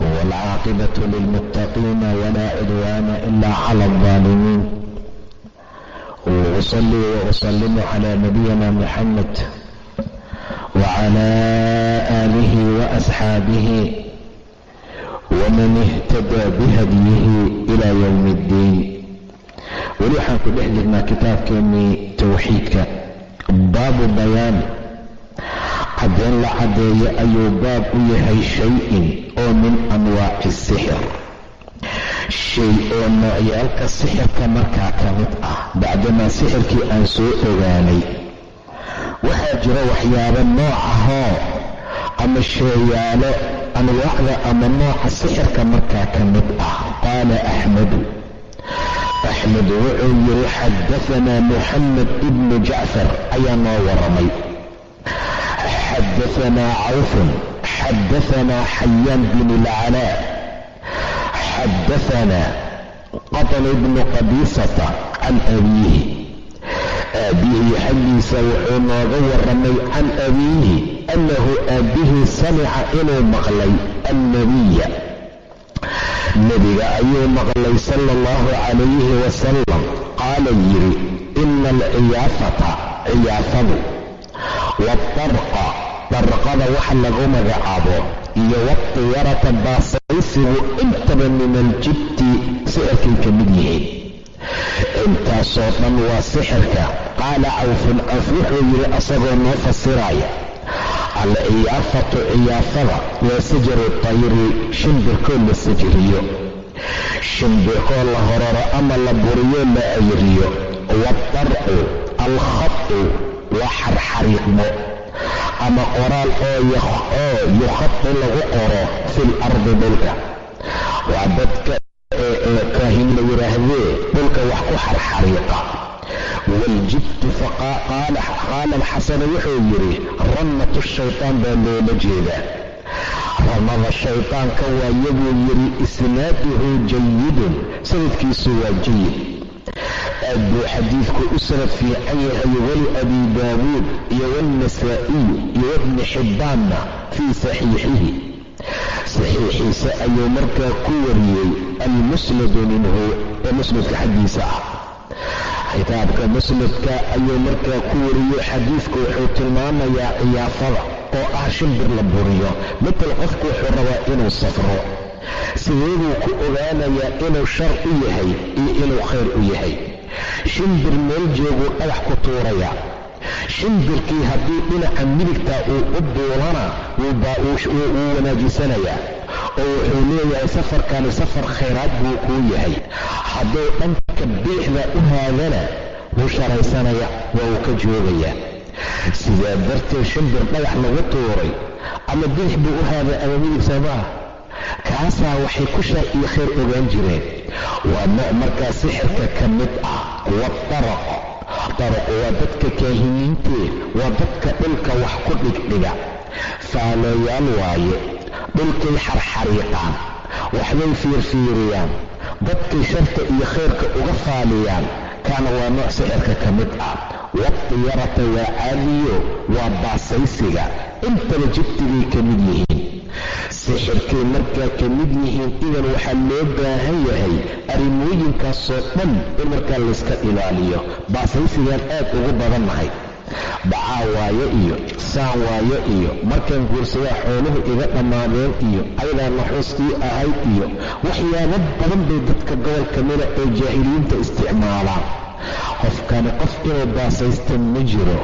والعاقبة للمتقين ولا عدوان إلا على الظالمين وأصلي وأسلم على نبينا محمد وعلى آله وأصحابه ومن اهتدى بهديه إلى يوم الدين weli waxaan ku dhex jirnaa kitaabkeennii towxiidka baabu bayaan caddeyn la caddeeyo ayuu oo min anwaaci sixir shay oo noocyaalka sixirka markaa ka mid ah bacdamaa sixirkii aan soo ogaanay. Waxaa jira waxyaabo nooc ahoo ama sheeyaalo anwaacda ama nooca sixirka markaa ka mid ah. Qaala axmedu axmed wuxuu yidhi xadaanaa muxamed ibnu jacfar ayaa noo waramay. Xadaanaa cawfun xadaanaa xayaan bin ilcalaa xadaanaa qatan ibnu qadiisata can abiihi aabbihii xaggiisa wuxuu nooga waramay can abiihi annahu aabbihii samica inuu maqlay annabiya nebiga ayuu maqlay sala allahu calayhi wasalam qaala yidhi ina alciyaafata ciyaafadu waadarqa darqada wax lagu magacaabo iyo watiyarata baasaysigu intaba min aljibti sixirkay ka mid yihiin. Intaasoo dhan waa sixirka. Qaala cawfun cawf wuxuu yidhi asagoo noo fasiraya alciyaafatu ciyaafada waa sajaru tayri shimbirkoo la sajriyo shimbirkoo la horaro ama la buriyo la ayriyo. Waadarcu alkhatu waa xarxariiqmo ama qoraal oo yukhatu lagu qoro fil ardi dhulka. Waa dadka kaahin la yidhaahdee dhulka wax ku xarxariiqa. Waljibtu qaala alxasanu wuxuu yidhi ramatu shaytaan baa loola jeedaa. Ramada shaytaanka waaye buu yidhi isnaaduhu jayidun sanadkiisu waa jayid aad buu xadiidku u sanad fiican yahay weli abi daawuud iyo walnasaa'iyu iyo wabni xibbaanna fii saxiixihi. Saxiixiisa ayuu markaa ku wariyey almusnadu minhu ee musnadka xaggiisa ah. Kitaabka musnadka ayuu markaa ku wariyey xadiidku wuxuu tilmaamayaa ciyaafada oo ah shimbir la buriyo matal qofku wuxuu rabaa inuu safro sideeduu ku ogaanayaa inuu shar u yahay iyo inuu khayr u yahay? Shimbir meel jooguu dhagax ku tuuraya. Shimbirkii haddii dhinaca midigta uu u duulana wuu wanaajisanayaa oo wuxuu leeyahay safarkani safar khayraad buu kuu yahay. Hadduu dhanka biixda u haadana wuu sharaysanaya waa uu ka joogayaa. Sidaa darteed shimbir dhagax lagu tuuray ama bidix buu u haaday ama midig soomaa kaasaa waxay ku shar iyo khayr ogaan jireen. Waa nooc markaa sixirka ka mid ah waadaraq daraqu waa dadka kaahiniintee waa dadka dhulka wax ku dhigdhiga. Faalayaal waaye dhulkay xarxariiqaan waxbay fiirfiiriyaan dadkay sharta iyo khayrka uga faaliyaan. Kaana waa nooc sixirka ka mid ah. Wadiyarata waa caadiyo waa baasaysiga. Intaba jibtigay ka mid yihiin sixirkay markaa ka mid yihiin idan waxaa loo baahan yahay arrimooyinkaasoo dhan in markaa layska ilaaliyo. Baasaysigaan aad ugu badannahay bacaa waayo iyo saan waayo iyo markaan guursadaa xooluhu iga dhammaadeen iyo ayadaa naxuustii ahayd iyo waxyaabo badan bay dadka gobolka mida ee jaahiliyiinta isticmaalaan. Qofkani qof inuu baasaysta ma jiro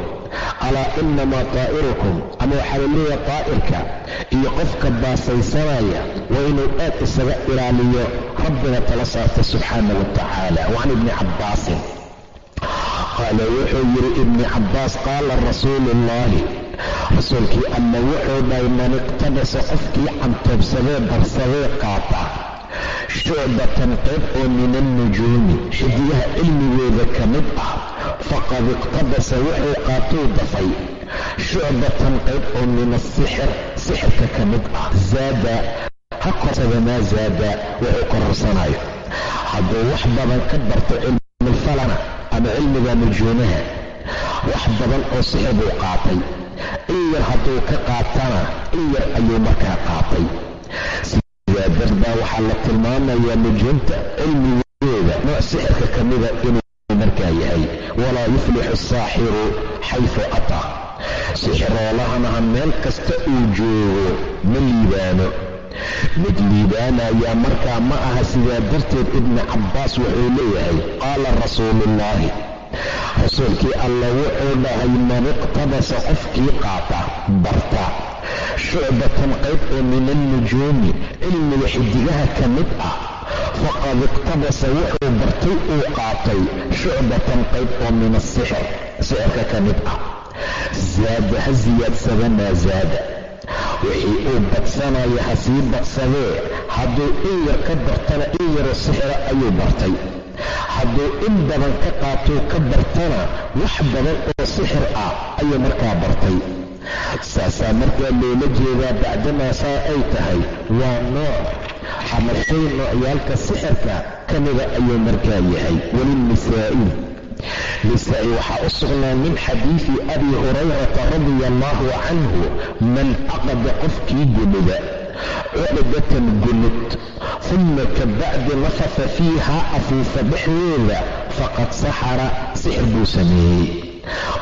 alaa inamaa taa'irukum. Ama waxaa la leeyaha taa'irka iyo qofka baasaysanaya waa inuu aad isaga ilaaliyo rabbina tala saarta subxaana wa tacaala. Wacan ibni cabbaasin. Qaala wuxuu yidhi ibni cabbaas qaala rasuulu ullaahi rasuulkii alla wuxuu dhahay man iqtabasa qofkii cantoobsadee darsadee qaata shucbatan qayb oo min alnujuumi xidigaha cilmigooda ka mid ah faqad iqtabasa wuxuu qaatuu dafay shucbatan qayb oo min asixir sixirka ka mid ah zaada ha korsada maa zaada wuxuu kororsanayo hadduu wax badan ka barto cilmulfalana ama cilmiga nujuumaha wax badan oo sixir buu qaatay in yar hadduu ka qaatana in yar ayuu markaa qaatay sidaa darbaa waxaa la tilmaamayaa nujuumta cilmigeeda nooc sixirka ka mida inuu markaa yahay walaa yuflixu asaaxiru xayfu ataa sixiroolahanaha meel kasta uu joogo ma liibaano. Mid liibaanayaa markaa ma aha sidaa darteed ibni cabbaas wuxuu leeyahay qaala rasuuluullaahi rasuulkii alla wuxuu dhahay man iqtabasa qofkii qaata barta. Shucbatan qayb oo min alnujuumi cilmiga xidigaha ka mid ah faqad iqtabasa wuxuu bartay uu qaatay shucbatan qayb oo min asixir sixirka ka mid ah zaada ha siyaadsada maa zaada wixii uu badsanaya ha sii badsadee hadduu in yar ka bartana in yaroo sixira ayuu bartay hadduu in badan ka qaatuu ka bartana wax badan oo sixir ah ayuu markaa bartay saasaa markaa loola jeedaa bacdamaa saa ay tahay waa nooc ama shay noocyaalka sixirka ka ayuu markaa yahay. Welinisaa'i nisaa'i. Waxaa u sugnaa min xadiidi abi hurayrata radia allaahu canhu man caqada qofkii gumida cuqdatan gumid uma ka bacdi nafafa fiiha afuufa dhexdeeda faqad saxara sixir buu sameeyey.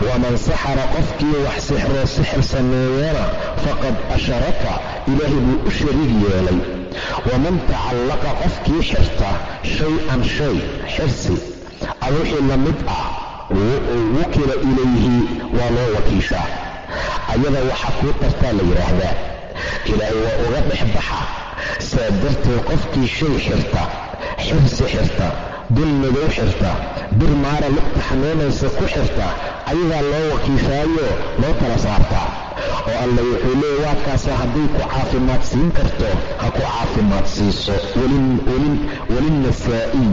Waman saxara qofkii wax sixroo sixir sameeyana faqad asharaka ilaahay buu u shariig yeelay waman tacallaqa qofkii xirta shay-an shay xirsi ama wixii la mid ah wukila ilayhi waa loo wakiishaa ayada waxaa kuu tartaa la yidhaahdaa ilaahay waa uga dhex baxa saa darteed qofkii shay xirta xirsi xirta dul madow xirta bir maara lugta xanuunaysa ku xirta ayadaa loo wakiishaayo loo kala saartaa oo alla wuxuu leeya waa kaasa hadday ku caafimaad siin karto ha ku caafimaad siiso. Walinnasaa'iy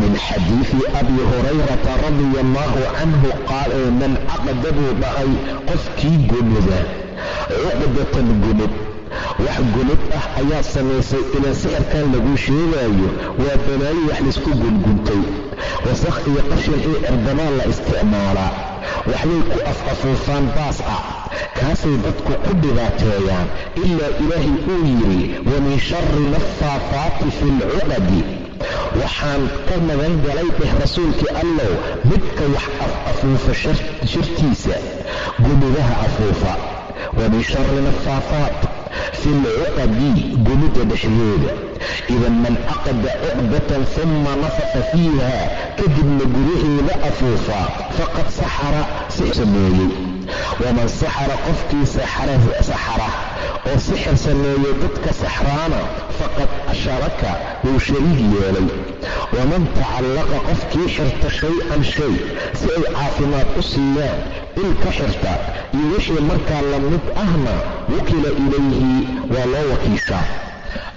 min xadiidi abi hurayrata radia allaahu canhu qaal man caqada buu dhahay qofkii gunuda cuqdatan gunud wax gunud ah ayaa samaysay ilaa sixirkan laguu sheegaayo waa balaayo wax laysku gunguntay wasakh iyo qashin iyo cirdamaan la isticmaalaa. Waxbay ku af-afuufaan baas ah kaasay dadku ku dhibaateeyaan ilaa ilaahay uu yidhi wa min shari naffaafaati fi lcuqadi waxaan ka magan galay dheh rasuulkii allow midka wax af-afuufa shirtiisa gunudaha afuufa. Wa min shari naffaafaat fi lcuqadi gumidda dhexdeeda idan man caqada cuqdatan uma nafaqa fiiha kadibna gudaheeda afuufa faqad saxara sameeyey waman saxara qofkii saxara oo sixir sameeyey dadka saxraana faqad asharaka wuu shariig yeelay waman tacallaqa qofkii xirta shay-an shay si ay caafimaad u siiyaan il ka xirta iyo wixii markaa la mid ahna wukila ilayhi waa loo wakiishaa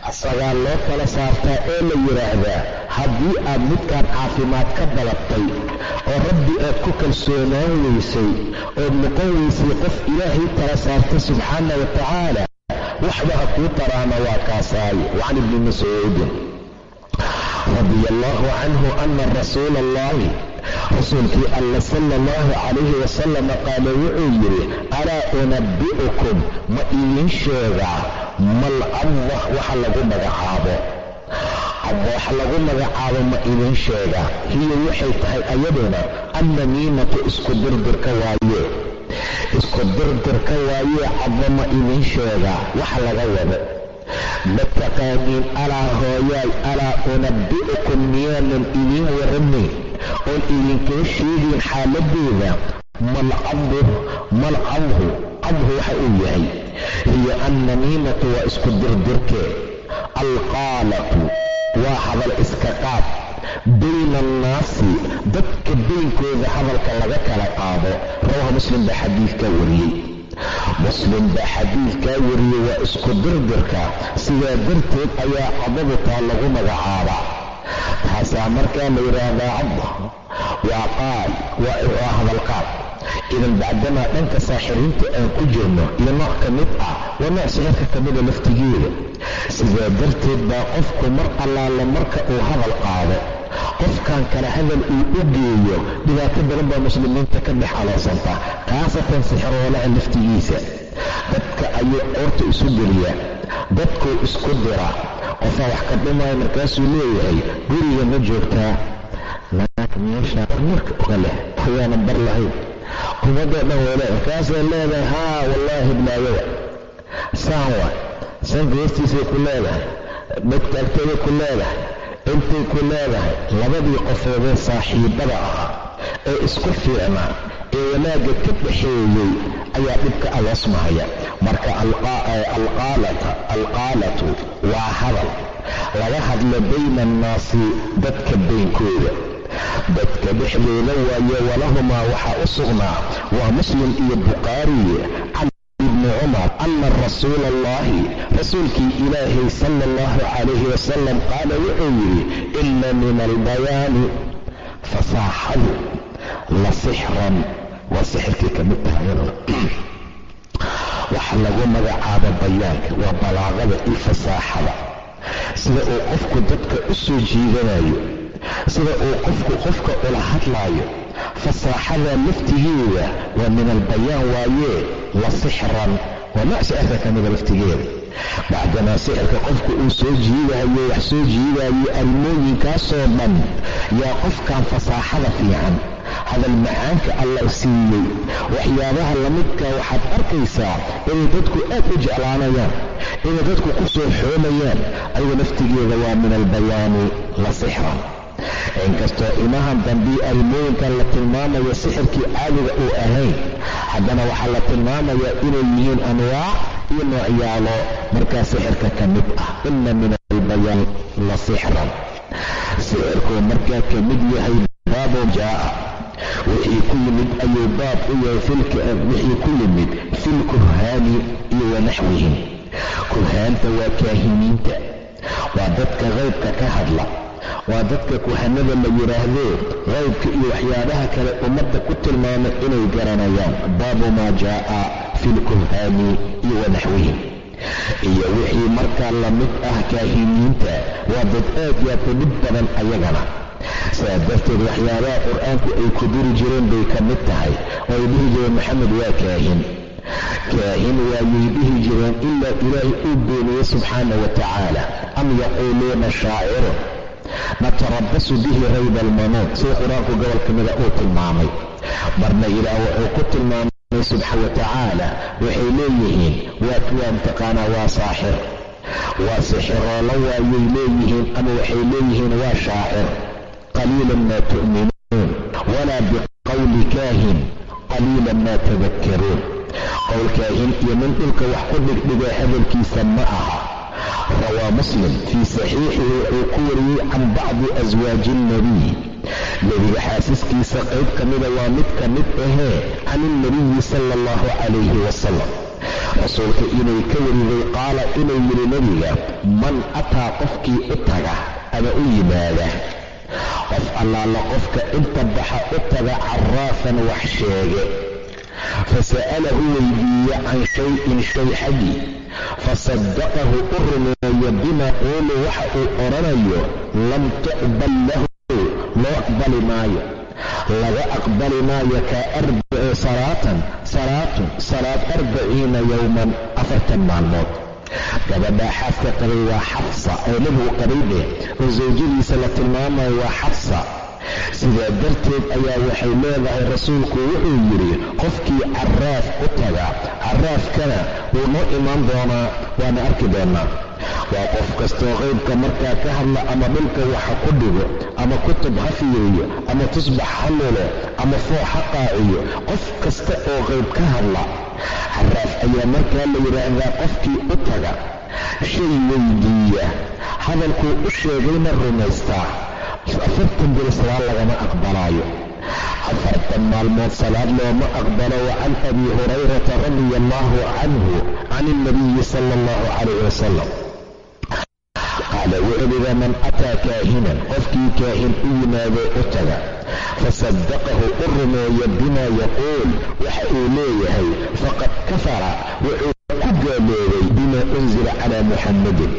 asagaa loo kala saartaa ee la yidhaahdaa haddii aad midkaan caafimaad ka dalabtay oo rabbi aad ku kalsoonaan weysay ood noqon weysay qof ilaahay tala saartay subxaana wa tacaala waxba ha kuu taraana waa kaasaay wacan ibni mascuudin radia allaahu canhu ana rasuula allahi rasuulkii alla sala allahu calayhi wasalam qaala wuxuu yidhi alaa unabbi'ukum ma idiin sheegaa mal allah waxa lagu magacaabo. Ama wax lagu magacaabo ma idiin sheegaa hiyo waxay tahay ayaduna annamiimatu isku dirdirka waaye. Isku dirdirka waayee ma idiin sheegaa waxa laga wado ma taqaaniin alaa hooyaay alaa unabbi'ukum miyaanan idiin waramayn oon idinkaga sheegayn xaaladeeda malcadhu malcadhu cadhu waxa uu yahay hiyo annamiimatu waa isku dirdirkee alqaalatu waa hadal iska qaad. Bayna annaasi dadka beynkooda hadalka laga kala qaado. Rawaha muslim baa xadiidka wariyey. Muslim baa xadiidkaa wariyey waa isku dirdirka sidaa darteed ayaa cadabutaa lagu magacaabaa. Taasaa markaa la yidhaahdaa cadda waa qaal waa hadalqaad idan bacdamaa dhanka saaxiriinta aan ku jirno iyo nooc ka mid ah waa nooc sixirka ka mida laftigeeda. Sidaa darteed baa qofku mar allaale marka uu hadal qaado qofkan kale hadal uu u geeyo dhibaato badan baa muslimiinta ka dhex aloosanta khaasatan sixiroolaha laftigiisa. Dadka ayuu coorta isu geliyaa dadkuu isku dira qofaa wax ka dhimaya markaasuu leeyahay guriga ma joogtaa. Naag meesha marka uga leh ayaanan bar lahayn ummadoo dhan wele markaasay leedahay haa wallaahi blaayowa saan wa sanka hoostiisay ku leedahay agteeday ku leedahay intay ku leedahay labadii qofoodee saaxiibada ahaa ee isku fiicnaa ee wanaagga ka dhaxeeyey ayaa dhibka aloosmahaya marka alqaalatu waa hadal. Laga hadlo bayna annaasi dadka baynkooda dadka dhexdooda waaye walahumaa waxaa u sugnaa. Waa muslim iyo bukhaari can ibni cumar ana rasuula allahi rasuulkii ilaahay sala allahu calayhi wasalam qaala wuxuu yidhi ina min albayaani fasaaxadu la sixran. Waa sixirkii ka mid taha iyaduna lagu magacaabo bayaanka waa balaaqada iyo fasaaxada. Sida uu qofku dadka u soo jiidanayo sida uu qofku qofka ula hadlaayo. Fasaaxada laftigeeda waa min albayaan waayee la sixran waa nooc sixirka ka mida laftigeeda. Bacdamaa sixirka qofka uu soo jiidayo wax soo jiidayo arrimooyinkaasoo dhan yaa qofkan fasaaxada fiican. Hadal macaanka alla siiyey waxyaabaha lamidka waxaad arkaysaa inay dadku aad u jeclaanayaan inay dadku ku soo xoomayaan ayaga laftigeeda waa min albayaani la sixran inkastoo imahan dambii arrimooyinkan la tilmaamayo sixirkii caadiga uu ahayn. Haddana waxaa la tilmaamayaa inay yihiin anwaac iyo noocyaalo markaa sixirka ka mid ah. Ina min albayaan la sixran. Sixirkuu markaa ka mid yahay baabo jaa'a. Wixii ku yimid ayuu baab u yahay wixii ku yimid filkuhaani iyo wanaxwihim kuhaanta waa kaahiniinta. Waa dadka qaybka ka hadla waa dadka kuhanada la yidhaahdee qaybka iyo waxyaabaha kale ummadda ku tilmaamay inay garanayaan. Baabu maa jaa'a filkuhaani iyo wanaxwihim iyo wixii markaa la mid ah kaahiniinta waa dad aad yaabta dhib badan ayagana. Sidaa darteed waxyaabaha qur'aanku ay ku diri jireen bay ka mid tahay. Oo dhihi jireen maxamed waa kaahin. Kaahin waayay dhihi jireen ilaa ilaahay uu beeniyey subxaana wa tacaala am yaquuluuna shaacirun natarabasu bihi rayba almanuun sida qur'aanku gobol mida uu tilmaamay. Marna ilaah wuxuu ku tilmaamay subxaana wa tacaala waxay leeyihiin waa mtaqaanaa waa saaxir. Waa sixiroolo waayay leeyihiin ama waxay leeyihiin waa shaacir qaliilan maa tu'minuun walaa biqowli kaahin. Qaliilan maa tadakkaruun. Qowl kaahin iyo nin dhulka wax ku dhigdhiga hadalkiisa ma aha rawaa muslim fii saxiixihi wuxuu ku wariyey can bacdi aswaaji ilnabiy nebiga xaasiskiisa qayb ka mida waa mid ka mid ahee can ilnabiyi sala allahu calayhi wasalam rasuulka inay ka wariday qaala inuu yidhi nebiga man ataa qofkii u taga ama u yimaada qof allaala qofka inta baxa u taga caraafan wax sheege fasa'alahu weydiiye can shayin shay xaggii fasaddaqahu u rumeeyo bima quulu waxa uu odhanayo lam tuqbal lahu loo aqbali maayo laga aqbali maayo ka salaatan salaatun salaad arbaciina yowman afartan maalmood gabadhaa xaaska qabay waa xafsa oo nebigu qabayde oo sawjadiisa la tilmaamayo waa xafsa sidaa darteed ayaa waxay leedahay rasuulku wuxuu yidhi qofkii caraaf u taga caraafkana wuu noo imaan doonaa waana arki doonaa. Waa qof kastoo qaybka markaa ka hadla ama dhulka waxa ku dhigo ama kutub ha fiiriyo ama tusbax ha lulo ama foox ha qaaciyo qof kasta oo qayb ka hadla caraaf ayaa markaa la yidhaahdaa qofkii u taga. Shay weydiiya hadalkuu u sheegayna rumaystaa afartan beri salaad lagama aqbalaayo. Afartan maalmood salaad looma aqbalo wa can abi hurayrata radia allahu canhu can ilnabiyi sala allahu calayh wasalam qaala wuxuuliga man ataa kaahinan? Qofkii kaahin u yimaado u taga. Fasadaqahu u rumeeya bima yaquul. Waxa uu leeyahay faqad kafara. Wuxuu gaaloobay bima unzila calaa muxammadin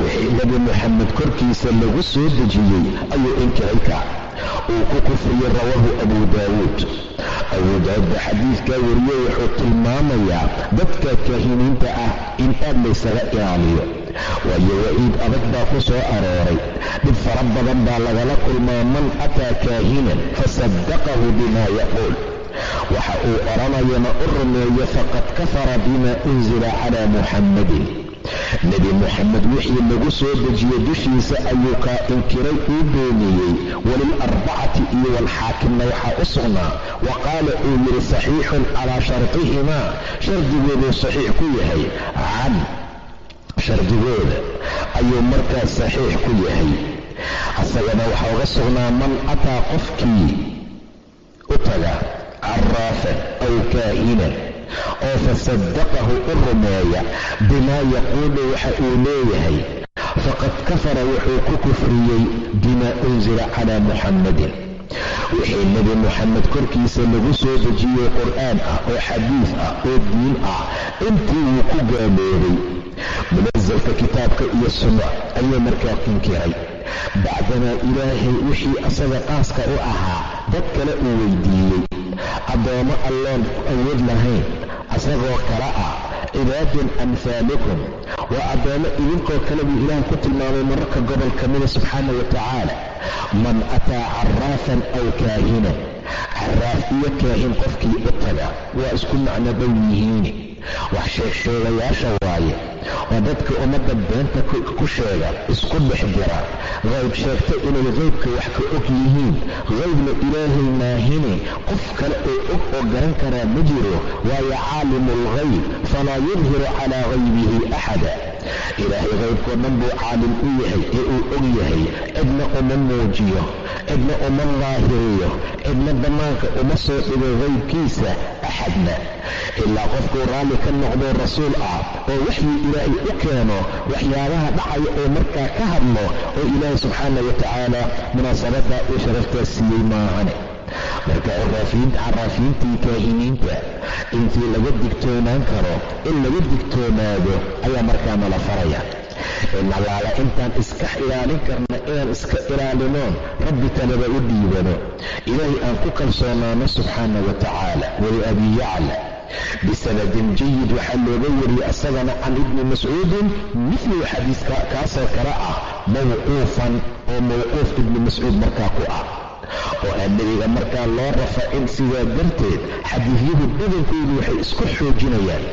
wixii nebi muxamed korkiisa lagu soo dejiyey ayuu inkiray ka. Uu ku kufriyey rawaahu abu daawuud. Abuu daawuud ba xadiidkaa wariyey wuxuu tilmaamayaa dadka kaahiniinta ah in aad laysaga ilaaliyo. Waayo waciid adag baa ku soo arooray. Dhib fara badan baa lagala kulmaa man ataa kaahinan fasaddaqahu bima yaquul waxa uu odhanayana u rumeeyo faqad kafara bima unzila calaa muxammadin nebi moxamed wixii lagu soo dejiyey dushiisa ayuu kaa inkiray uu beeniyey walilarbacati iyo walxaakimna waxaa u sugnaa. Wa qaala uu yidhi saxiixun calaa shartihimaa shardigooduu saxiix ku yahay. Can shardigooda ayuu markaas saxiix ku yahay. Asagana waxaa uga sugnaa man ataa qofkii u taga caraafan aw kaahinan oo fasadaqahu u rumeeya bimaa yaquulu waxa uu leeyahay faqad kafara wuxuu ku kufriyey bima unzila calaa muxammadin wixii nebi moxamed korkiisa lagu soo dejiyey qur'aan ah oo xadiid ah oo diin ah intii wuu ku gaaloobay munasalka kitaabka iyo sunna ayuu markaa inkiray bacdamaa ilaahay wixii asaga qaaska u ahaa dad kale uu weydiiyey. Addoommo alloon awood lahayn asagoo kale ah cibaadun amhaalukum waa addoommo idinkoo kale buu ilaah ku tilmaamay mararka gobol ka mida subxaana wa tacaala. Man ataa caraafan aw kaahinan. Caraaf iyo kaahin qofkii u taga waa isku macno dhow yihiini wax sheegsheegayaasha waaye waa dadka ummadda beenta ku sheega isku dhex jira. Qayb sheegta inay qaybka wax ka og yihiin. Qaybna ilaahay maahine qof kale oo og oo garan karaa ma jiro waayo caalimu alghayb falaa yudhiru calaa haybihi axada ilaahay qaybkoo dhan buu caalim u yahay ee uu og yahay. Cidna uma muujiyo cidna uma daahiriyo cidna bannaanka uma soo dhigo qaybkiisa axadna. Ilaa qofkuu raalli ka noqdo rasuul ah oo waxyii ilaahay u keeno waxyaabaha dhacaya oo markaa ka hadlo oo ilaahay subxaana wa tacaala munaasabaddaa uu sharaftaa siiyey maahane marka caraafiintii kaahiniinta intii laga digtoonaan karo in laga digtoonaado ayaa markaa nala faraya. Inalaala intaan iska ilaalin karna inaan iska ilaalinoon rabbi talaba u dhiibano ilaahay aan ku kalsoonaano subxaana wa tacaala wali abi yacla. Bisanadin jayid waxaa looga wariyey asagana can ibni mascuudin mithlu xadiiska kaasoo kale ah mawquufan oo mawquuf ibni mascuud markaa ku ah oo aan nebiga markaa loo rafacin sidaa darteed xadiidyadu badankoodu waxay isku xoojinayaan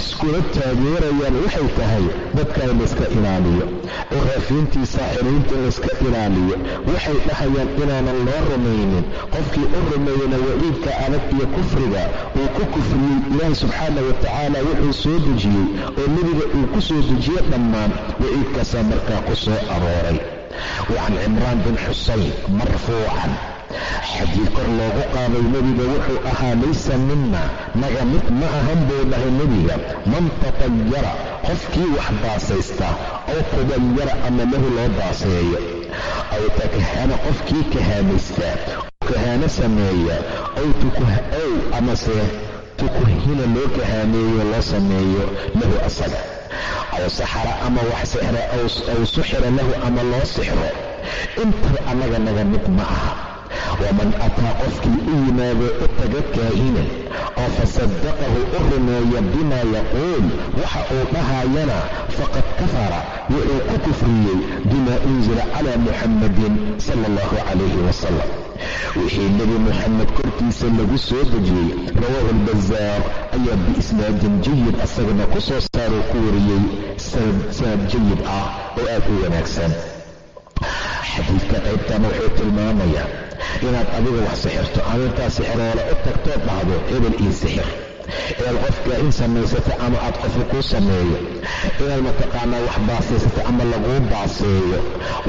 iskula taageerayaan waxay tahay dadka in layska ilaaliyo curaafiintii saaxiriinta in layska ilaaliyo waxay dhahayaan inaanan loo rumaynin. Qofkii u rumeeyena waciidka adag iyo kufriga uu ku kufriyey ilaahi subxaana wa tacaala wuxuu soo dejiyey oo nebiga uu ku soo dejiye dhammaan waciidkaasaa markaa ku soo arooray wacan cimraan bin xusayn marfuucan xadiid kor loogu qaaday nebiga wuxuu ahaa laysa mina naga mid ma ahan buu dhahay nebiga man tatayara qofkii wax baasaysta aw tubayara ama lahu loo baaseeyo aw takahana qofkii kahaamaysta kahaano sameeya aw amase tukuhina loo kahaameeyo loo sameeyo lahu asaga aw saxara ama wax sixra aw suxira lahu ama loo sixro intaba annaga naga mid ma aha. Waman ataa qofkii u yimaado u taga kaahinan oo fasadaqahu u rumeeya bimaa yaquul waxa uu dhahayana faqad kafara wuxuu ku kufriyey bimaa unzila calaa muxammadin sala allahu calayhi wasalam wixii nebi muxamed korkiisa lagu soo dejiyey rawaahu albazaar ayaa biisnaadin jayid asagana ku soo saaroo ku wariyey sanad jayid ah oo aad u wanaagsan. Xadiidka qaybtan wuxuu tilmaamayaa inaad adiga wax sixirto ama intaad sixiroola u tagtoo dhahdo hebel io sixir. Inaad qofka in samaysata ama aad qofka kuu sameeyo. Inaad mataqaanaa wax baasaysata ama laguu baaseeyo.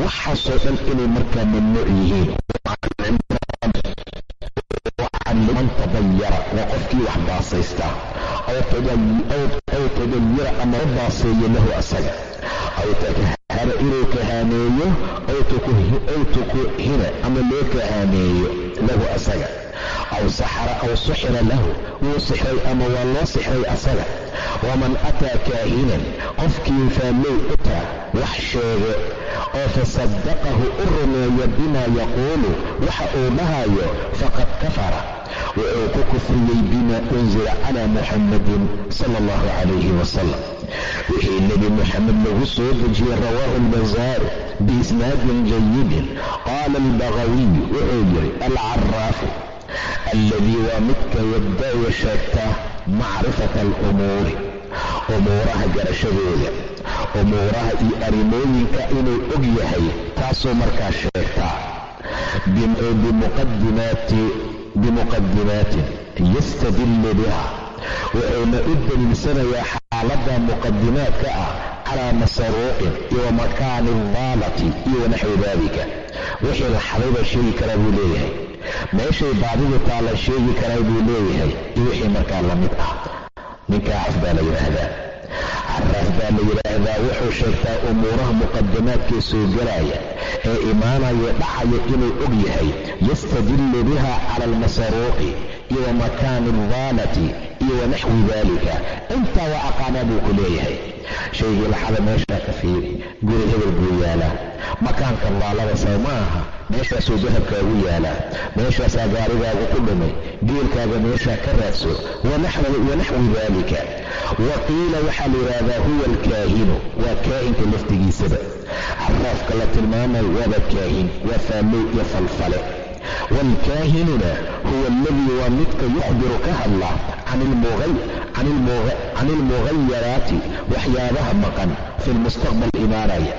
Waxaasoo dhan inay markaa mamnuuc yihiin waa qofkii wax baasaysta aw tadayara ama u baaseeyo lahu asaga. Aw inuu kahaaneeyo aw tukuhina ama loo kahaaneeyo lahu asaga. Aw saxara aw suxira lahu wuu sixray ama waa loo sixray asaga. Waman ataa kaahinan qofkii faallow u taa wax sheege oo fasaddaqahu u rumeeya bimaa yaquulu waxa uu dhahayo faqad kafara. Wuxuu ku kufriyey bima unsila calaa muxammadin sala allahu calayhi wasalam wixii nebi muxamed lagu soo dejiyey rawaahu albasaaru biisnaadin jayidin qaala albagawiyu wuxuu yidhi alcaraafu alladii waa midka yabda'u sheegtaa macrifata alumuuri umuuraha garashadooda umuuraha iyo arrimooyinka inuu og yahay taasuu markaa sheegtaa bimuqadimaatin yastadillu biha. Wuxuuna u daliilsanayaa xaaladda muqadimaadka ah calaa masaruuqin iyo makaani daalati iyo wanaxwi daalika. Wixii la xadayba sheegi karaa buu leeyahay. Meeshay baadidu taa sheegi karaa buu leeyahay iyo wixii markaa la mid ah. Ninkaa caf baa la yidhaahdaa baa la yidhaahdaa wuxuu sheegtaa umuuraha muqadamaadkee soo gelaya ee imaanaya dhacaya inuu og yahay yastadillu biha cala almasaruuqi iyo wa makaani aldaalati iyo wa naxwi daalika intaa waa aqaanaa buu ku leeyahay. Shaygii laxada meeshaa ka fiiri guri hebel buu yaalaa makaanka daalada saw ma aha meeshaasuu dahabkaagu yaalaa meeshaasaa gaarigaagu ku dhumay geelkaaga meeshaa ka raadso. Wanaxwi daalika wa qiila waxaa la yidhaahdaa huwa alkaahinu waa kaahinka laftigiisaba. Caraafka la tilmaamayo waaba kaahin waa faallow iyo falfale waalkaahinuna huwa aladii waa midka yukhbiru ka hadla can ilmughayaraati waxyaabaha maqan fi lmustaqbal imaanaya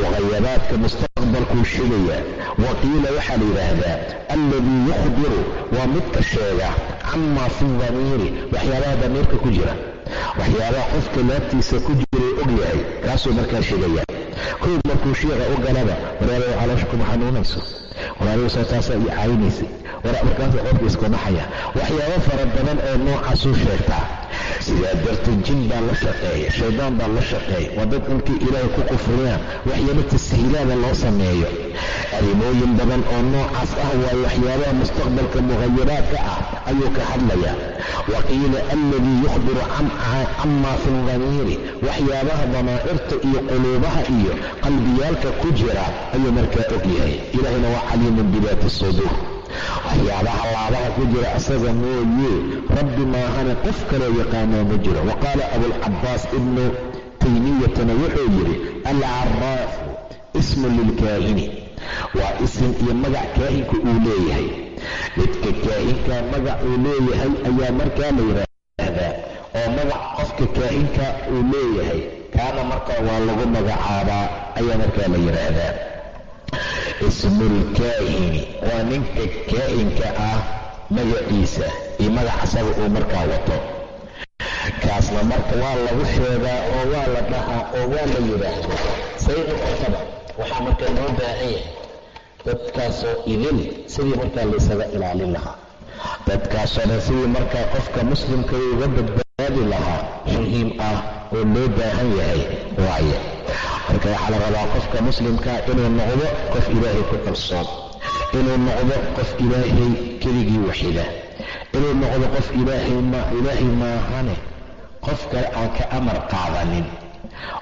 mughayaraadka mustaqbalkuu sheegaya wa qiila waxaa la yidhaahdaa alladii yukhbiru waa midka sheega camaa fi damiiri waxyaabaha damiirka ku jira waxyaabaha qofka laabtiisa ku jiray og yahay kaasuu markaa sheegaya kow markuu sheekha u galaba walaalow caloosha kuma xanuunayso. Walaalow soo taasaa caayinaysay markaasuu qofka isku naxaya waxyaabo fara badan oo noocaasuu sheegtaa sidaa darteed jin baa la shaqeeya shaydaan baa la shaqeeya waa dad inkay ilaahay ku kufriyaan waxyaabo tashiilaada loo sameeyo. Arrimooyin badan oo noocaas ah waayo waxyaabaha mustaqbalka mughayiraadka ah ayuu ka hadlaya wa qiila alladii yukhbiru camaa fi ldamiiri waxyaabaha damaa'irta iyo quluubaha iyo qalbiyaalka ku jira ayuu markaa og yahay. Ilaahayna waa caliimun bidaati suduur waxyaabaha laabaha ku jira asaga mooye rabbi maahane qof kaloo yaqaanaa ma jiro. Wa qaala abulcabaas ibnu taymiyatana wuxuu yidhi alcaraafu ismun lilkaahini. Waa isim iyo magac kaahinku uu leeyahay. Midka kaahinka magac uu leeyahay ayaa markaa la yidhaahdaa oo magac qofka kaahinka uu leeyahay kaana markaa waa lagu magacaabaa ayaa markaa la yidhaahdaa ismulkaahini waa ninka kaahinka ah magaciisa iyo magac asaga uu markaa wato. Kaasna marka waa lagu sheegaa oo waa la dhahaa oo waa la yidhaahdaa. Say noqotaba waxaa markaa loo baahan yahay dadkaasoo idil sidii markaa laysaga ilaalin lahaa. Dadkaasoo dhan sidii markaa qofka muslimka uga badbaadi lahaa muhiim ah oo loo baahan yahay waaye marka waxaa la rabaa qofka muslimkaa inuu noqdo qof ilaahay ku kalsoon inuu noqdo qof ilaahay keligii waxida. Inuu noqdo qof ilaahay maahane. Qof kale aan ka amar qaadanin.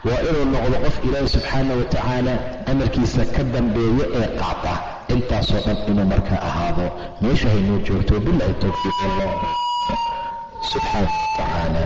Waa inuu noqdo qof ilaahay subxaana wa tacaala amarkiisa ka dambeeyo ee qaata. Intaasoo dhan inuu markaa ahaado meesha haynuu joogto bilahi towfiiq allah subxaana wa tacaala